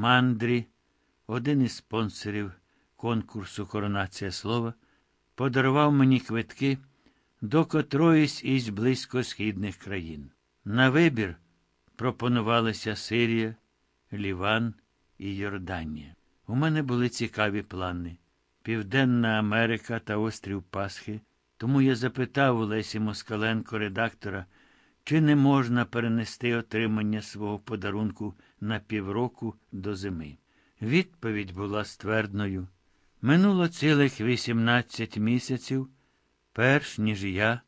мандрі, один із спонсорів конкурсу Коронація слова, подарував мені квитки до котроїсь із близькосхідних країн. На вибір пропонувалися Сирія, Ліван і Йорданія. У мене були цікаві плани. Південна Америка та острів Пасхи. Тому я запитав у Лесі Москаленко, редактора, чи не можна перенести отримання свого подарунку на півроку до зими. Відповідь була ствердною. Минуло цілих 18 місяців, перш ніж я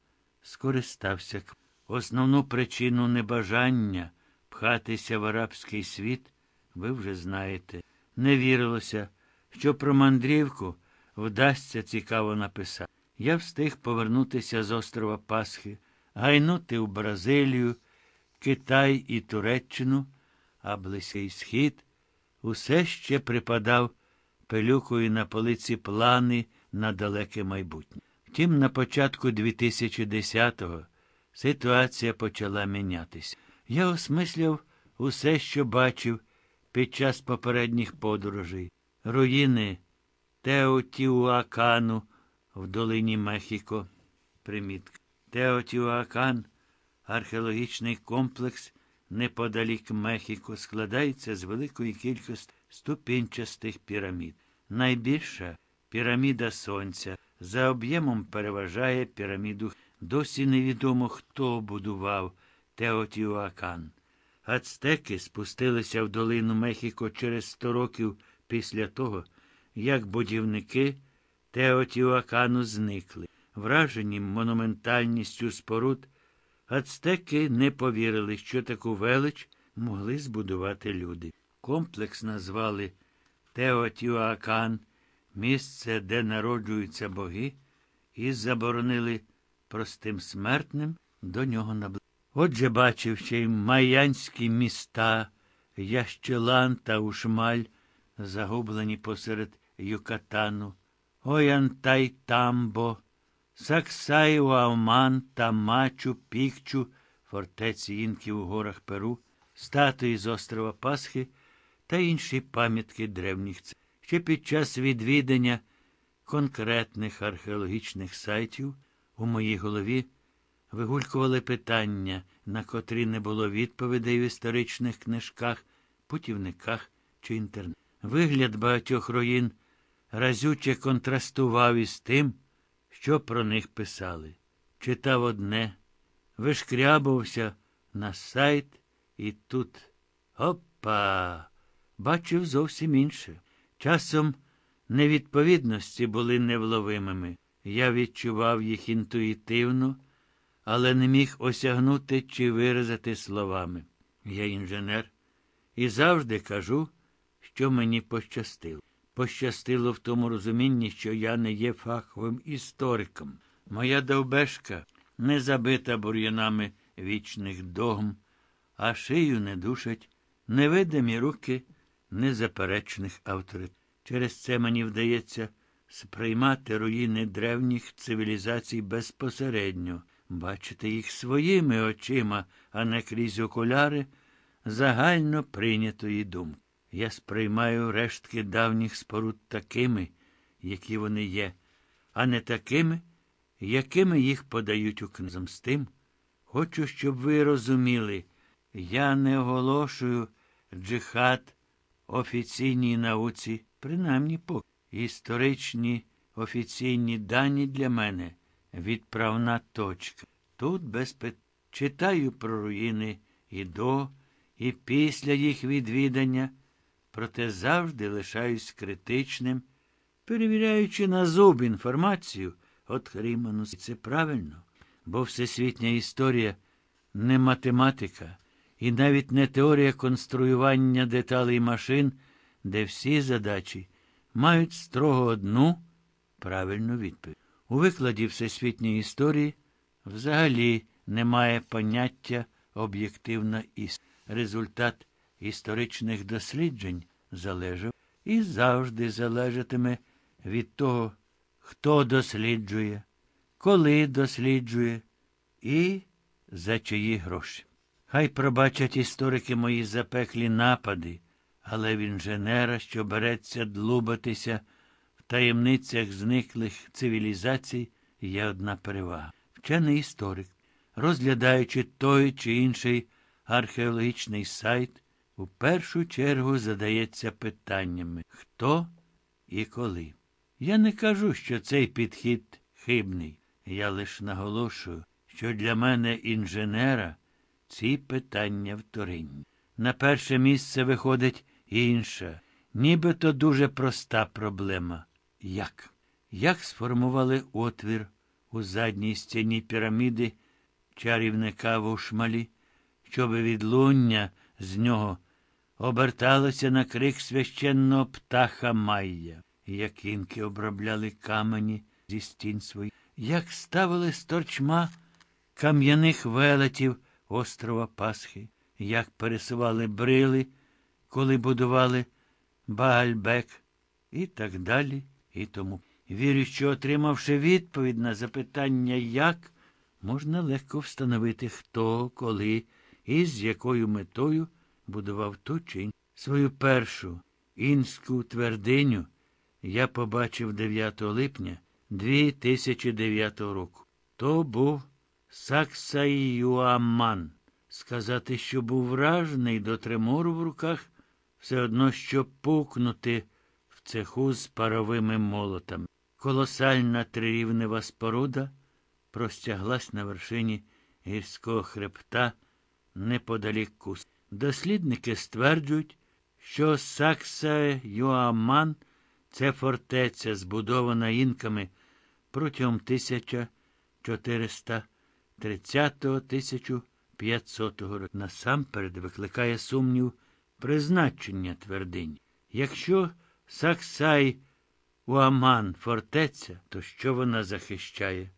скористався. Основну причину небажання пхатися в арабський світ, ви вже знаєте. Не вірилося, що про мандрівку вдасться цікаво написати. Я встиг повернутися з острова Пасхи, гайнути в Бразилію, Китай і Туреччину, а Близький Схід усе ще припадав пилюкою на полиці плани на далеке майбутнє. Втім, на початку 2010-го ситуація почала мінятися. Я осмисляв усе, що бачив під час попередніх подорожей, руїни Теотіуакану в долині Мехіко. Примітка. Теотіуакан археологічний комплекс неподалік Мехіко складається з великої кількості ступінчастих пірамід. Найбільша піраміда Сонця за об'ємом переважає піраміду. Досі невідомо, хто будував Теотіуакан. Ацтеки спустилися в долину Мехіко через сто років після того, як будівники Теотіуакану зникли. Вражені монументальністю споруд, ацтеки не повірили, що таку велич могли збудувати люди. Комплекс назвали Теотіуакан, місце, де народжуються боги, і заборонили простим смертним до нього наближати. Отже, бачив ще й майянські міста, Ящелан та Ушмаль, загублені посеред Юкатану, Оянтай-Тамбо, Саксай-Уаман та Мачу, Пікчу, фортеці інків у горах Перу, статуї з острова Пасхи та інші пам'ятки древніх цих. Ще під час відвідання конкретних археологічних сайтів у моїй голові вигулькували питання, на котрі не було відповідей в історичних книжках, путівниках чи інтернеті. Вигляд багатьох руїн разюче контрастував із тим, що про них писали. Читав одне, вишкрябувався на сайт, і тут опа! Бачив зовсім інше. Часом невідповідності були невловимими. Я відчував їх інтуїтивно, але не міг осягнути чи виразити словами. Я інженер і завжди кажу, що мені пощастило. Пощастило в тому розумінні, що я не є фаховим істориком. Моя довбешка не забита бур'янами вічних догм, а шию не душать невидимі руки незаперечних авторитетів. Через це мені вдається сприймати руїни древніх цивілізацій безпосередньо, бачити їх своїми очима, а не крізь окуляри загально прийнятої думки. Я сприймаю рештки давніх споруд такими, які вони є, а не такими, якими їх подають у книзам з тим. Хочу, щоб ви розуміли, я не оголошую джихад офіційній науці, принаймні поки. Історичні офіційні дані для мене відправна точка. Тут без пит... читаю про руїни і до, і після їх відвідання, проте завжди лишаюсь критичним, перевіряючи на зуб інформацію, от Ріману. Це правильно, бо всесвітня історія не математика і навіть не теорія конструювання деталей машин, де всі задачі мають строго одну правильну відповідь. У викладі всесвітньої історії взагалі немає поняття об'єктивна істина. Результат історичних досліджень залежав і завжди залежатиме від того, хто досліджує, коли досліджує і за чиї гроші. Хай пробачать історики мої запеклі напади, Але в інженера, що береться длубатися в таємницях зниклих цивілізацій, є одна перевага. Вчений історик, розглядаючи той чи інший археологічний сайт, у першу чергу задається питаннями хто і коли. Я не кажу, що цей підхід хибний. Я лише наголошую, що для мене інженера ці питання вторинні. На перше місце виходить інша, нібито дуже проста проблема. Як? Як сформували отвір у задній стіні піраміди чарівника в ушмалі, щоб відлуння з нього оберталося на крик священного птаха Майя, як інки обробляли камені зі стін своїх, як ставили з торчма кам'яних велетів острова Пасхи, як пересували брили, коли будували Баальбек, і так далі, і тому. Вірю, що, отримавши відповідь на запитання, як, можна легко встановити, хто, коли і з якою метою будував ту. Свою першу інську твердиню я побачив 9 липня 2009 року. То був Саксаюаман. Сказати, що був вражений до тремору в руках, все одно, що пукнути в цеху з паровими молотами. Колосальна трирівнева споруда простяглась на вершині гірського хребта неподалік кус. Дослідники стверджують, що Сакса Юаман це фортеця, збудована інками протягом 1430-1500 років. Насамперед викликає сумнів призначення твердинь. Якщо Саксай Уаман фортеця, то що вона захищає?